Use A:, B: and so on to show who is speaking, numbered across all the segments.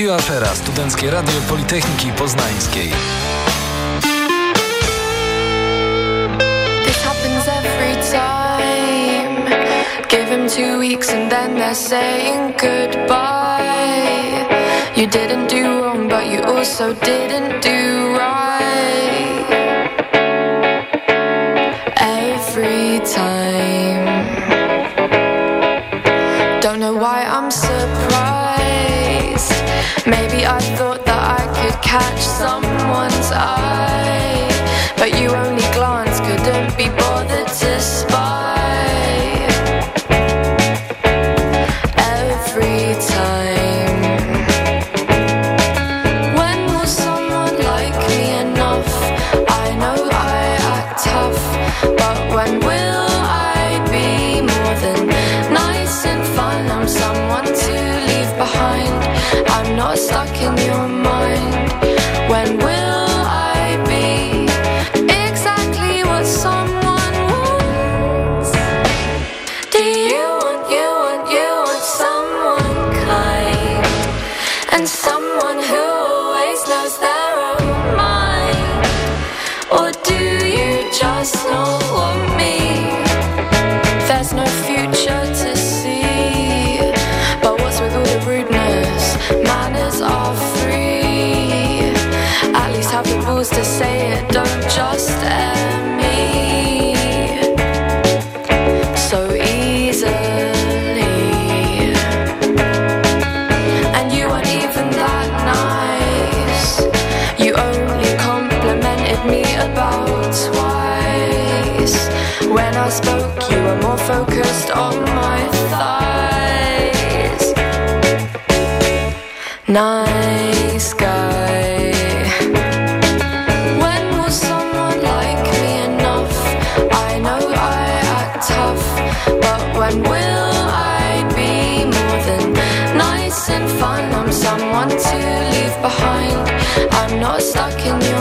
A: Radio Afera, Studenckie Radio Politechniki Poznańskiej. This happens every time. Give him two weeks and then they're saying goodbye. You didn't do wrong, but you also didn't do right. Every time. catch someone's eye, but you only glance, couldn't be bothered to spy. Every time. When will someone like me enough? I know I act tough, but when will I be more than nice and fun? I'm someone to leave behind. I'm not stuck in your mind. stuck in your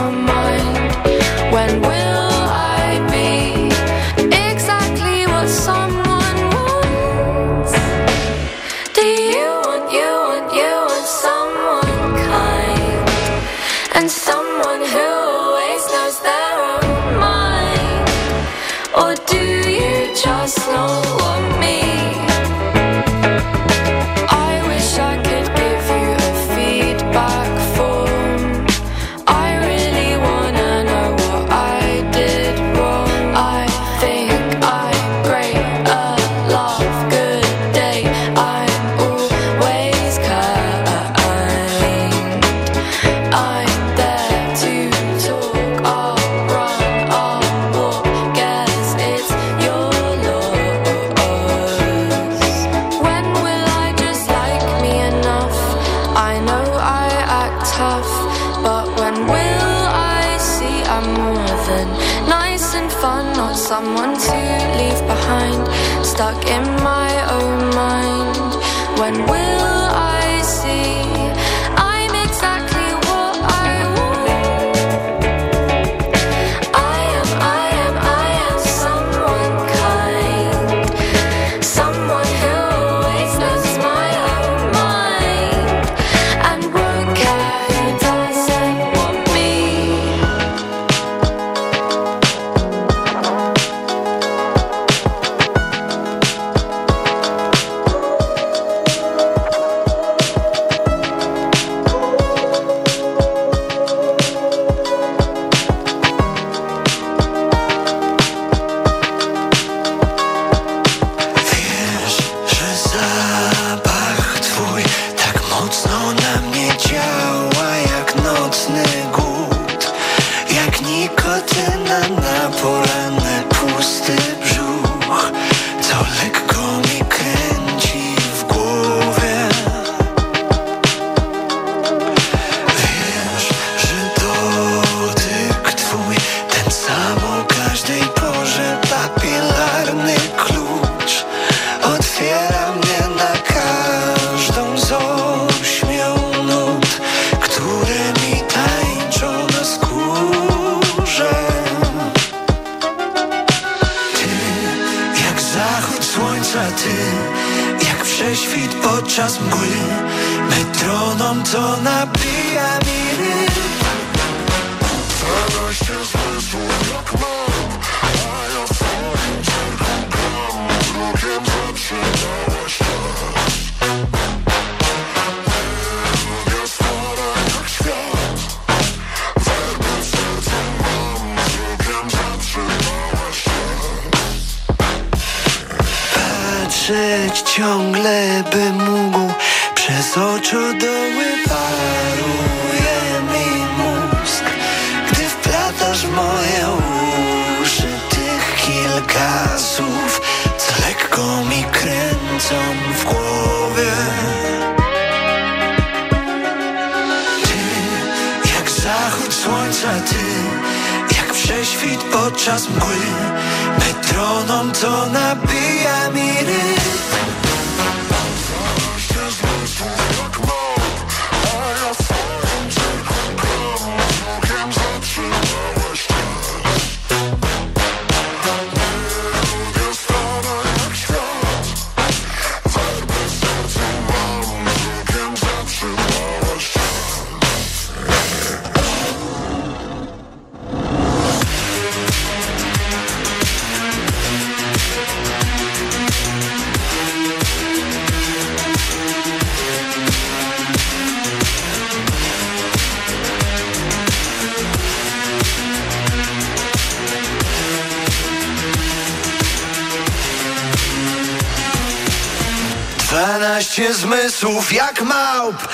B: zmysłów jak małp.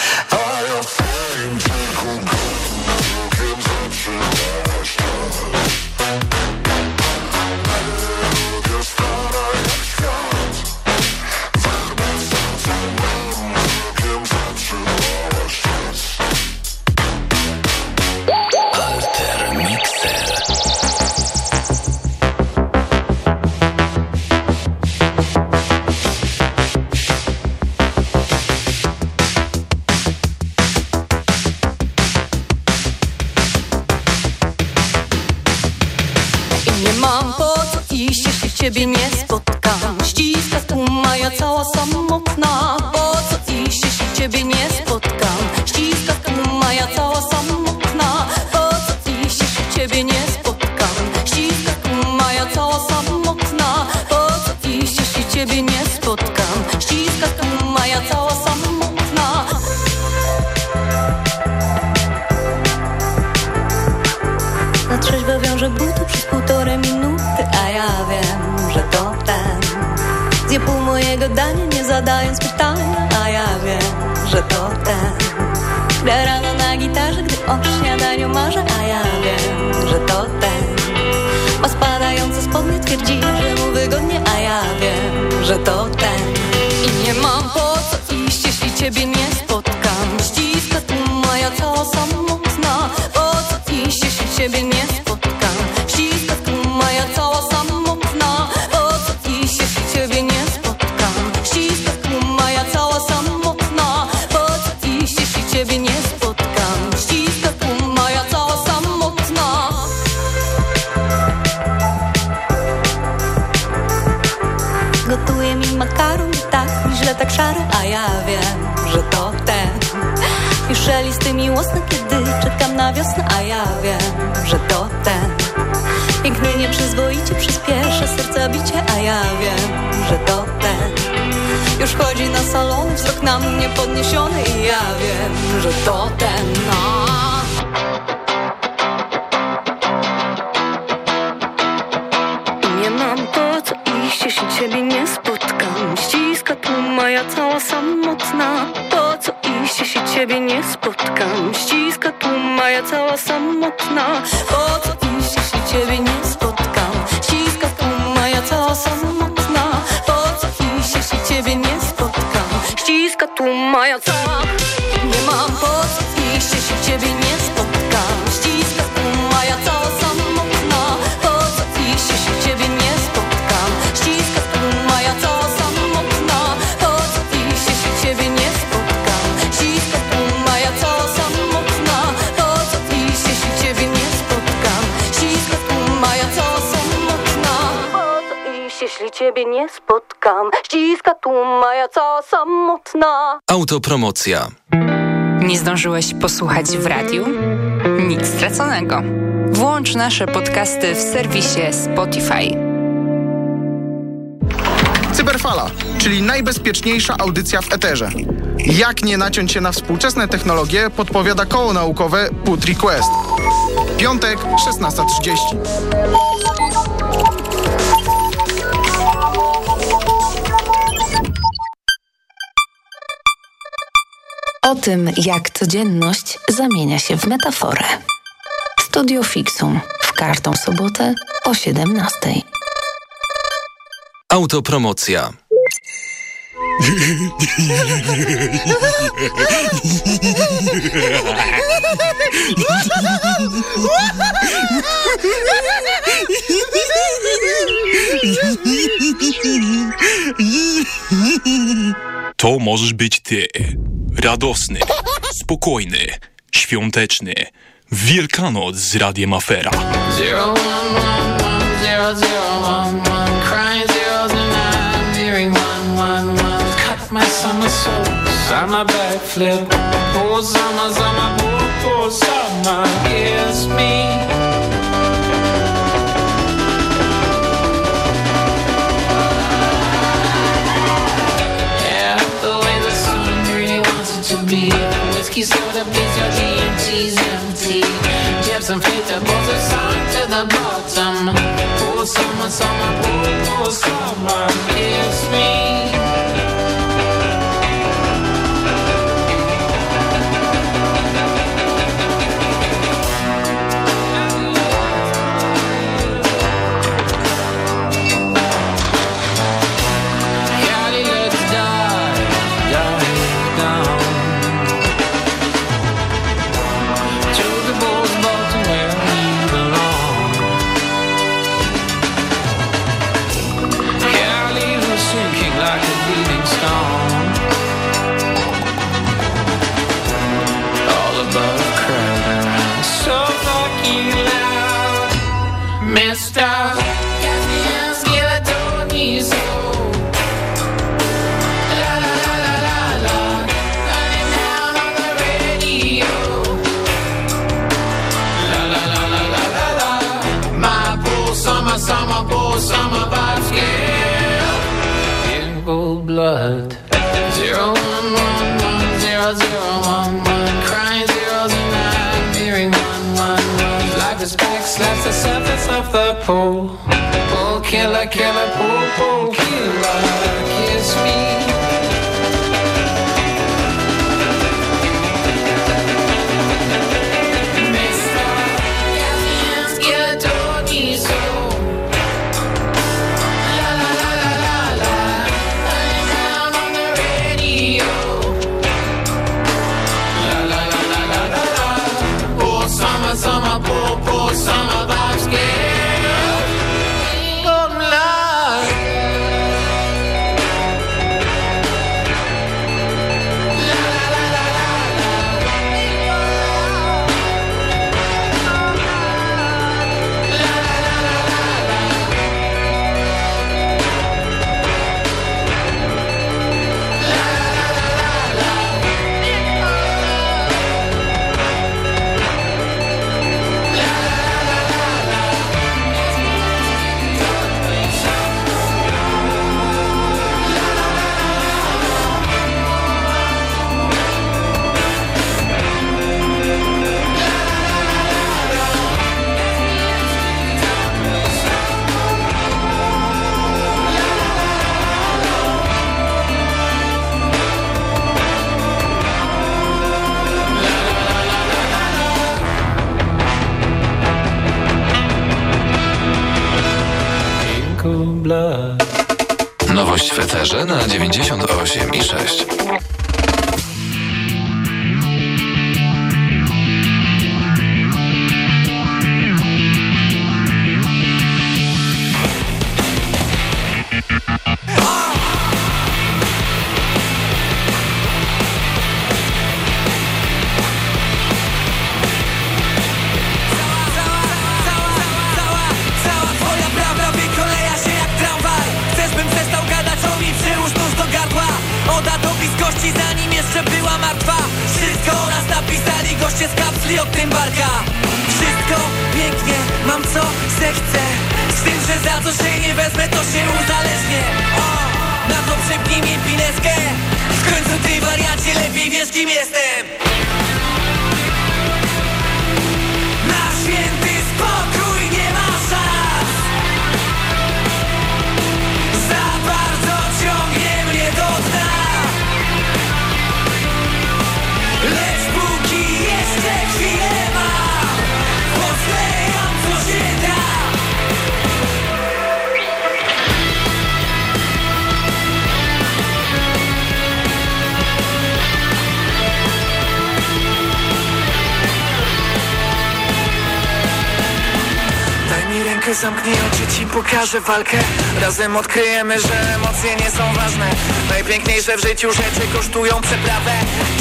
C: samotna Od dziś, się ciebie nie ja wiem, że to ten. Już chodzi na salon, wzrok na mnie podniesiony I ja wiem, że to ten.
D: Autopromocja.
E: Nie zdążyłeś posłuchać w radiu? Nic straconego. Włącz nasze podcasty w serwisie Spotify.
F: Cyberfala, czyli najbezpieczniejsza audycja w eterze. Jak nie naciąć się na współczesne technologie, podpowiada koło naukowe Put Request. Piątek, 16.30.
G: O tym, jak codzienność zamienia się w metaforę. Studio Fixum w każdą sobotę o 17.
D: Autopromocja.
H: To możesz być ty. Radosny, spokojny, świąteczny. Wielkanoc z Radiem Afera.
I: My backflip summer summer summer kiss me be. Whiskey soda beats your GMT's empty. Chips and pizza pulls us on to the bottom. Poor summer, summer, poor, poor summer, kiss me.
D: 98 i 6. rękę, zamknij oczy, ci pokażę walkę. Razem odkryjemy, że emocje nie są ważne. Najpiękniejsze w życiu rzeczy kosztują przeprawę.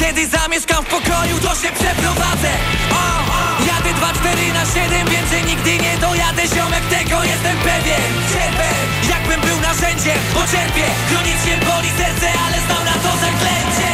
D: Kiedy zamieszkam w pokoju, to się przeprowadzę. O, o. Jadę 2, 4 na 7, wiem, że nigdy nie dojadę. Ziomek, tego jestem pewien. Cierpę, jakbym był narzędziem, bo cierpię. Chronicznie boli serce, ale znam na to zaklęcie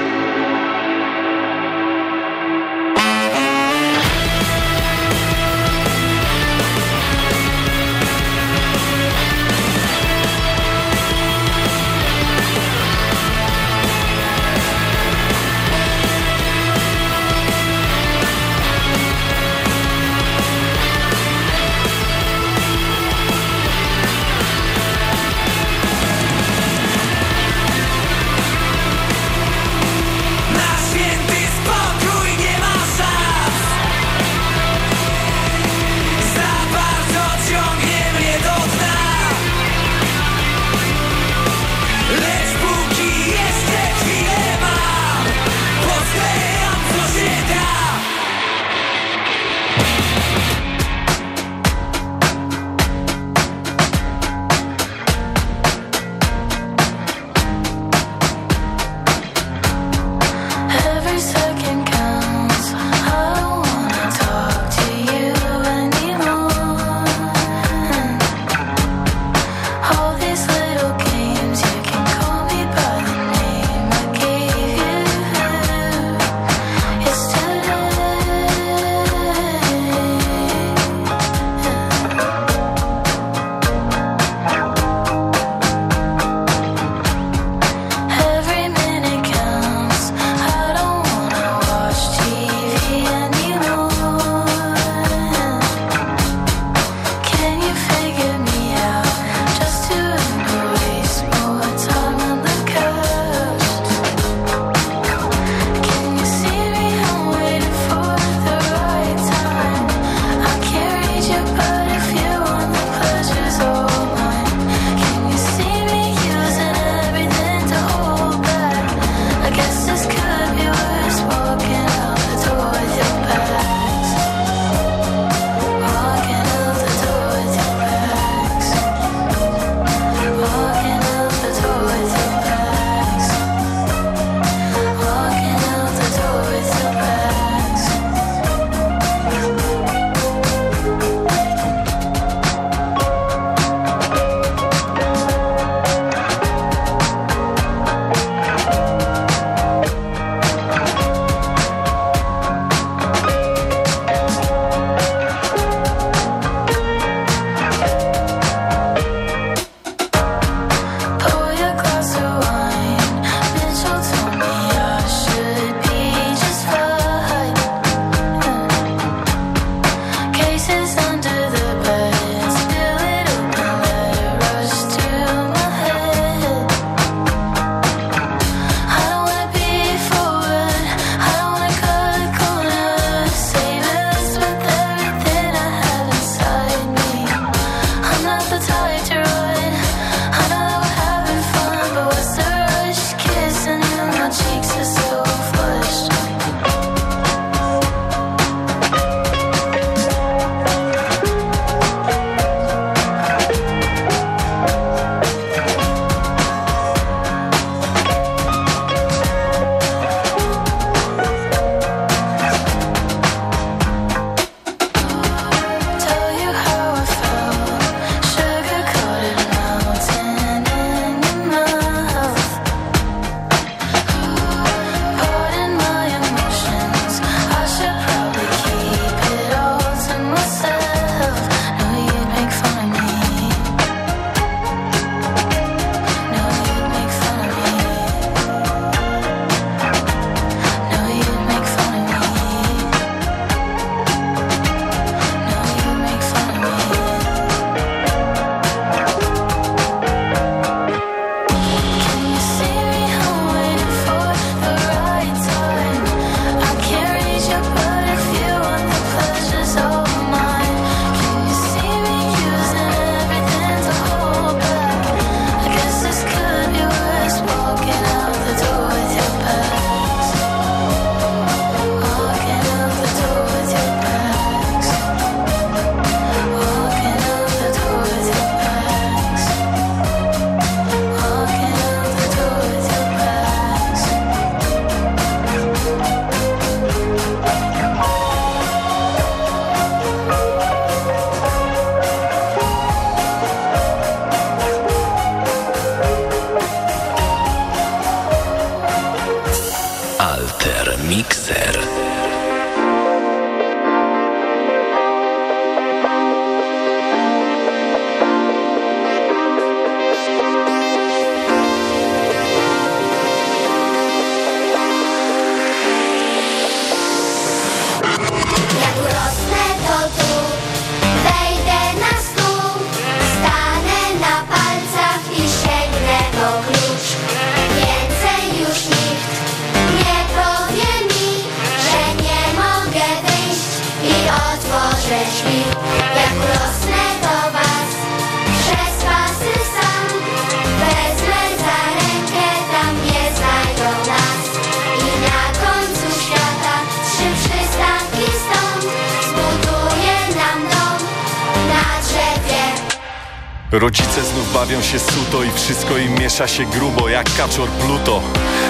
J: wszystko im miesza się grubo jak kaczor Pluto.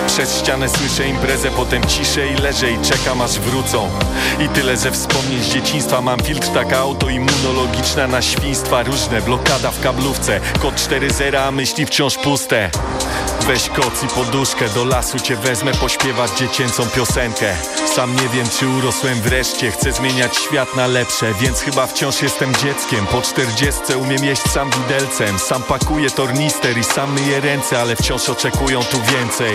J: Przez ścianę słyszę imprezę, potem ciszę i leżę i czekam aż wrócą. I tyle ze wspomnień z dzieciństwa. Mam filtr taka autoimmunologiczna na świństwa. Różne, blokada w kablówce. Kod 4.0, a myśli wciąż puste Weź koc i poduszkę, do lasu cię wezmę pośpiewać dziecięcą piosenkę. Sam nie wiem czy urosłem wreszcie, chcę zmieniać świat na lepsze Więc chyba wciąż jestem dzieckiem, po czterdziestce umiem jeść sam widelcem Sam pakuję tornister i sam myję ręce, ale wciąż oczekują tu więcej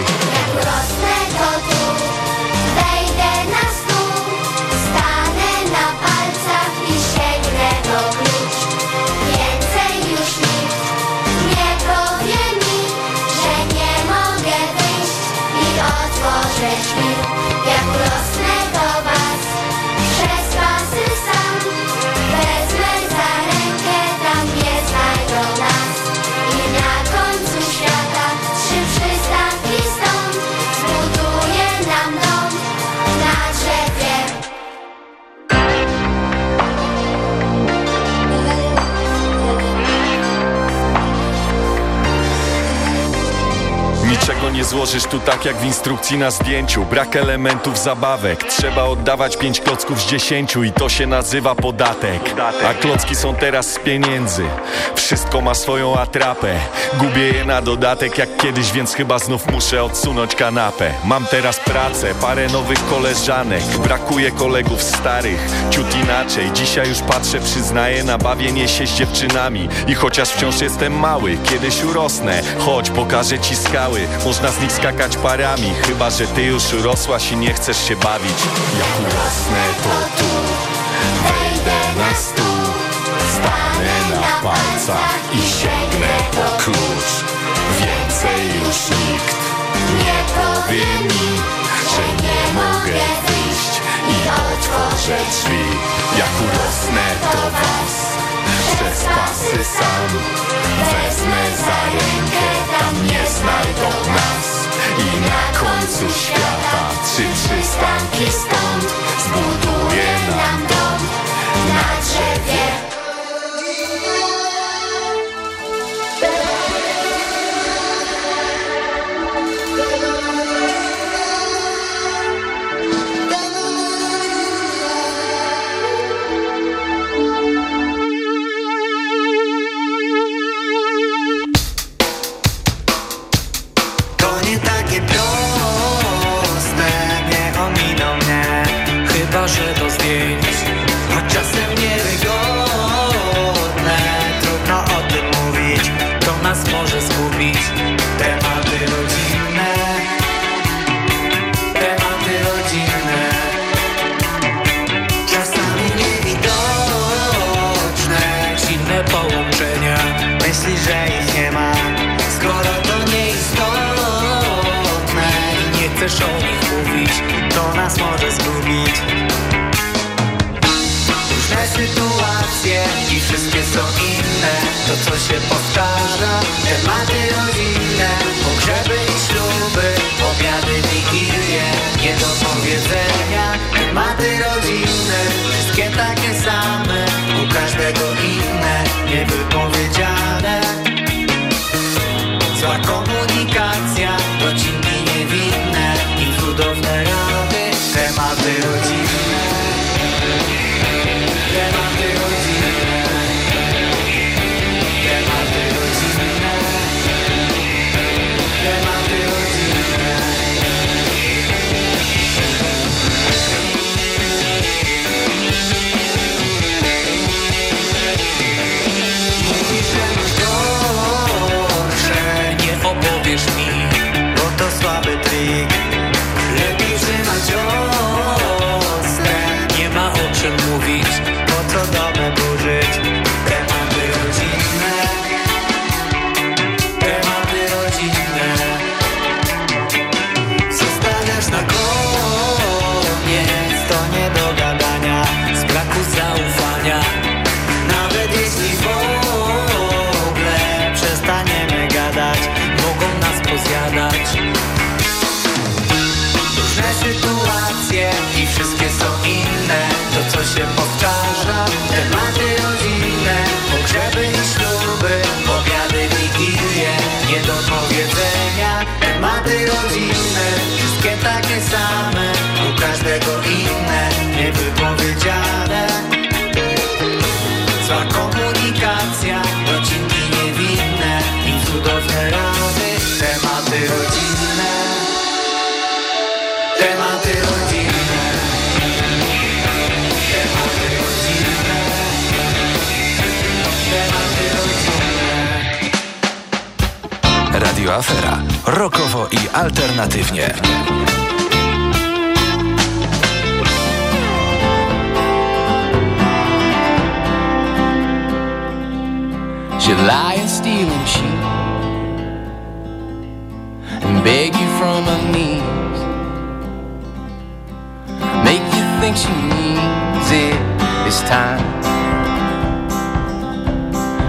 K: nie
J: złożysz tu tak jak w instrukcji na zdjęciu. Brak elementów zabawek Trzeba oddawać pięć klocków z dziesięciu I to się nazywa podatek. A klocki są teraz z pieniędzy. Wszystko ma swoją atrapę. Gubię je na dodatek jak kiedyś Więc chyba znów muszę odsunąć kanapę. Mam teraz pracę, parę nowych koleżanek. Brakuje kolegów starych Ciut inaczej, dzisiaj już patrzę Przyznaję na bawienie się z dziewczynami. I chociaż wciąż jestem mały Kiedyś urosnę. Chodź, pokażę ci skały. Można z nich skakać parami Chyba, że ty już urosłaś i nie chcesz się bawić. Jak urosnę to tu Wejdę na stół Stanę na palcach i sięgnę po klucz. Więcej już nikt nie powie mi Że nie mogę wyjść i otworzę drzwi. Jak urosnę do was Przez pasy sam Wezmę za rękę Tam nie na końcu świata Trzy przystanki stąd. Zbuduję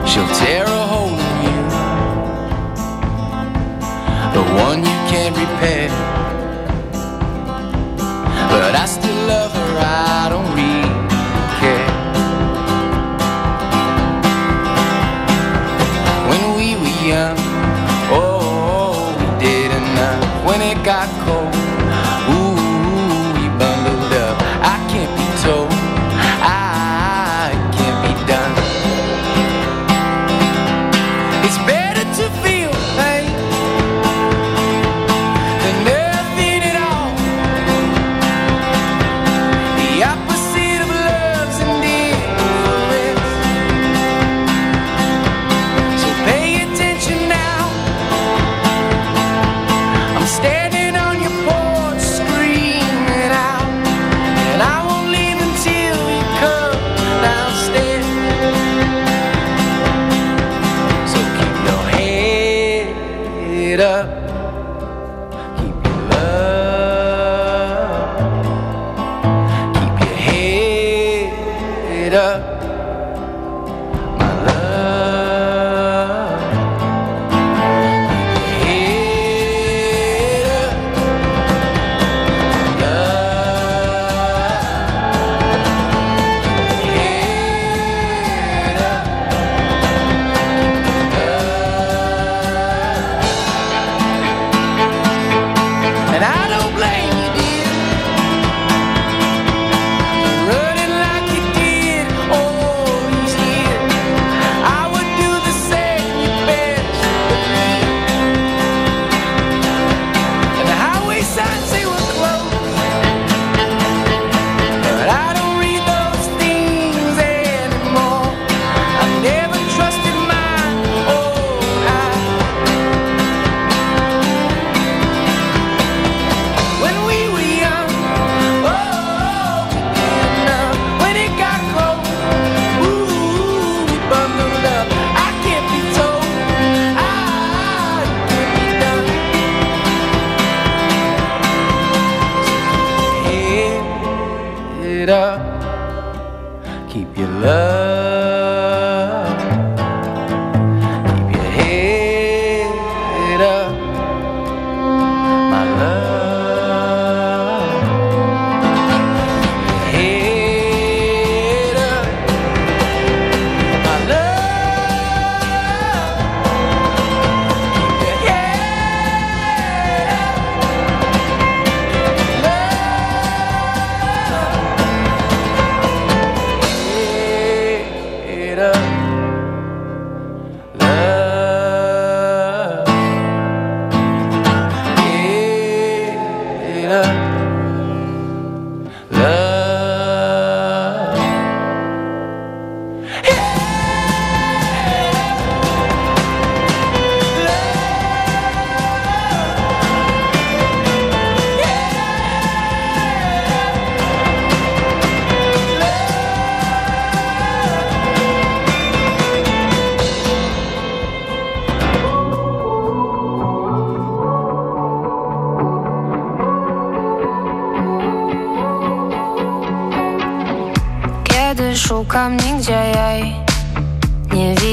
L: she'll tear a hole in you, the one you can't repair. But I still love her, I don't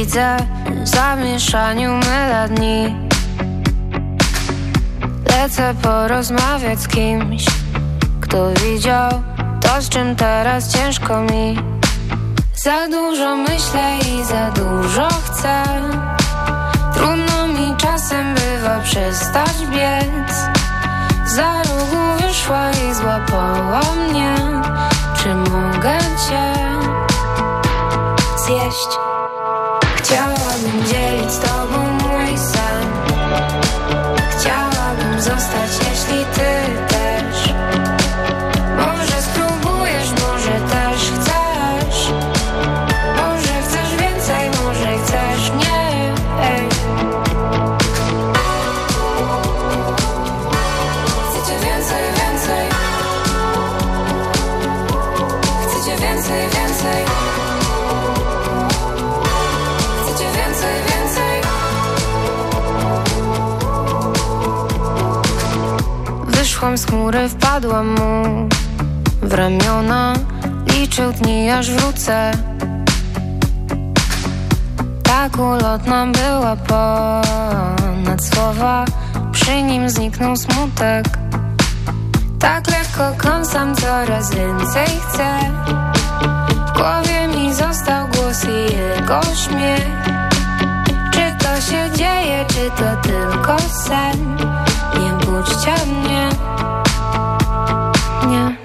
A: widzę w zamieszaniu mylę dni Lecę porozmawiać z kimś
M: Kto widział to, z czym teraz ciężko mi. Za dużo myślę i za dużo chcę. Trudno mi czasem bywa przestać biec. Za rogu wyszła i złapała mnie. Czy mogę cię zjeść? восемь, девять, сто Wyszłam z chmury, wpadłam mu w ramiona. Liczył dni, aż wrócę. Tak ulotna była ponad słowa. Przy nim zniknął smutek. Tak lekko kąsam, coraz więcej chcę. W głowie mi został głos i jego śmiech. Czy to się dzieje, czy to tylko sen? Nie budźcie mnie. Nie.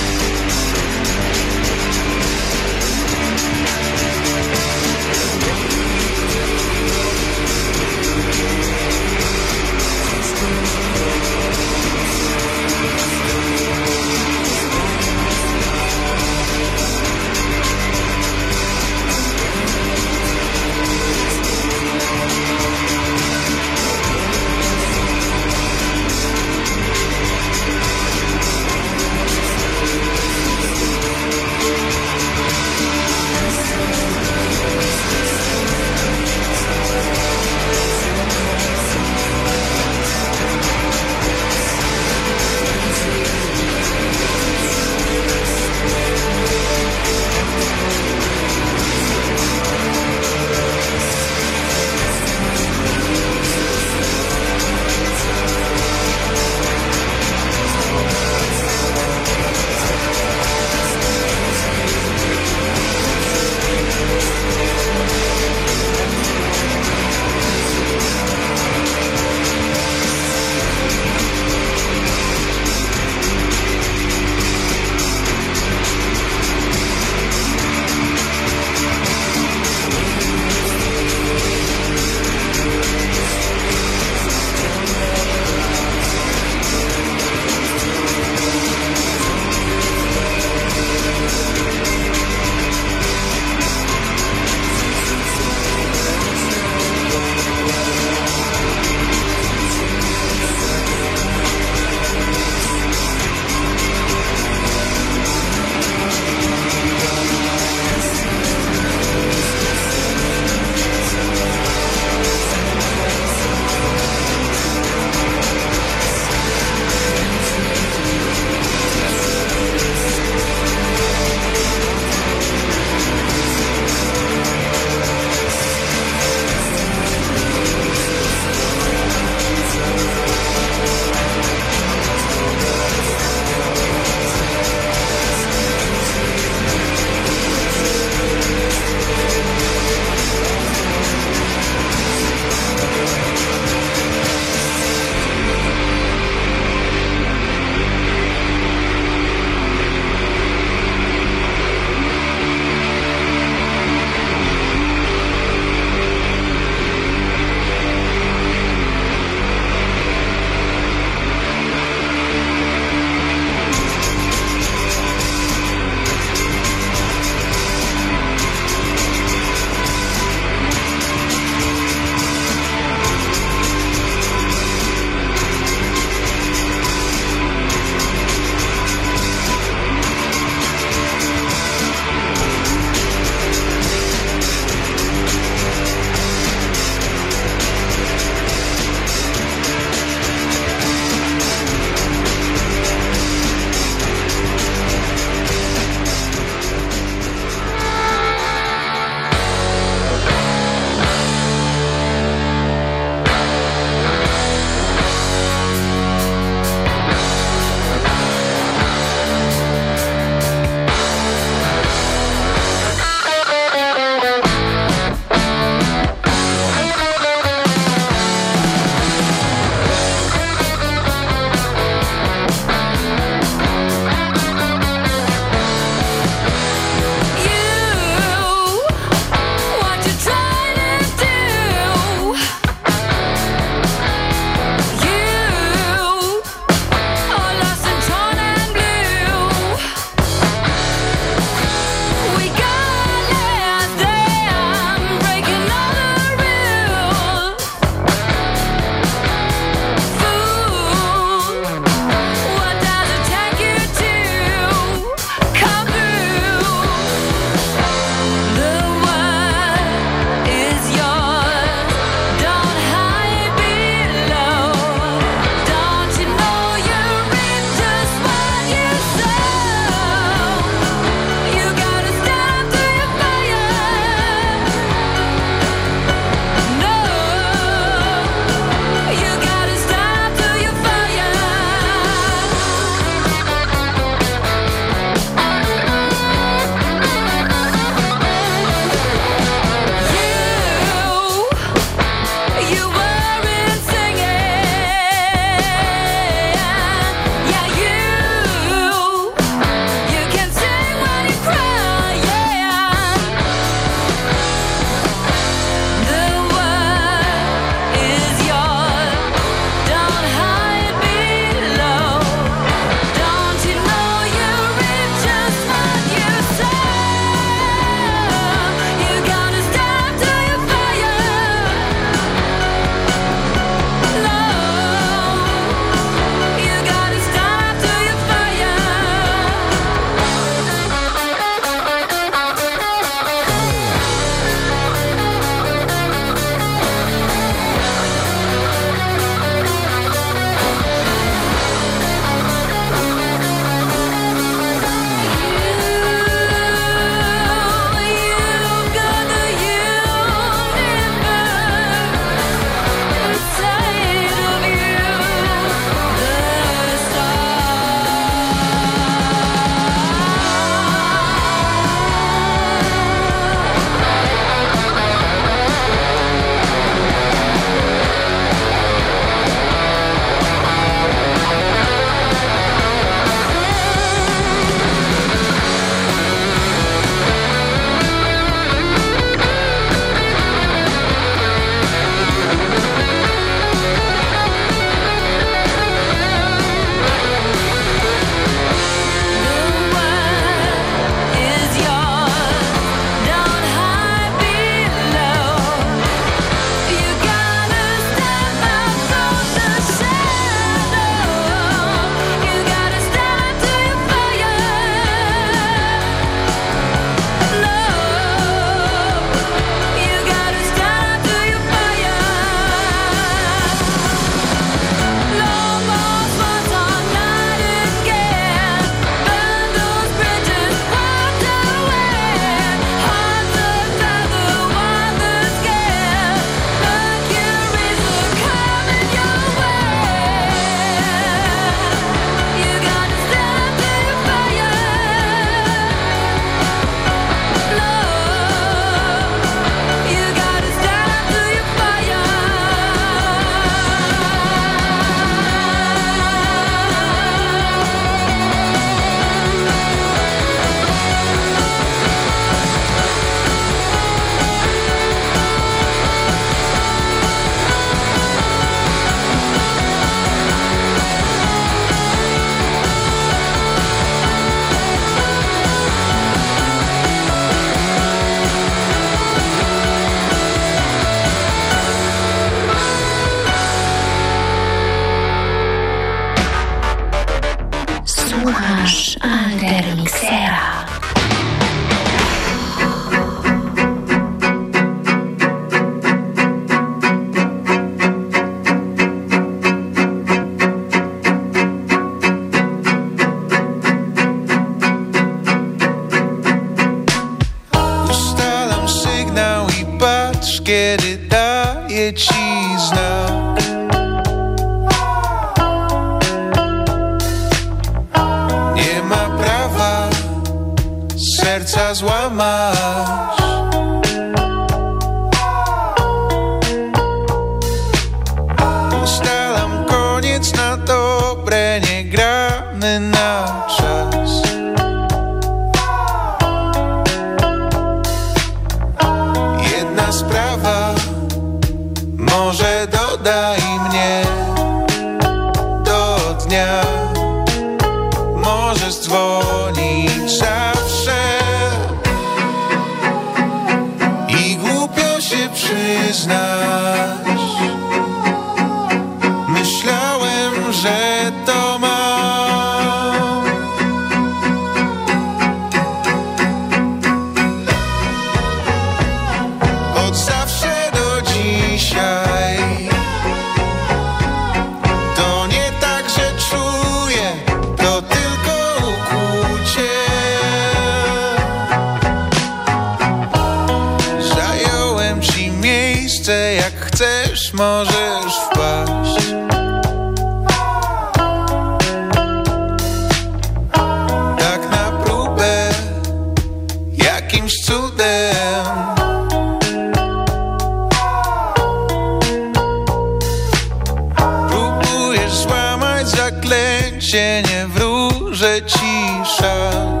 N: Chỉ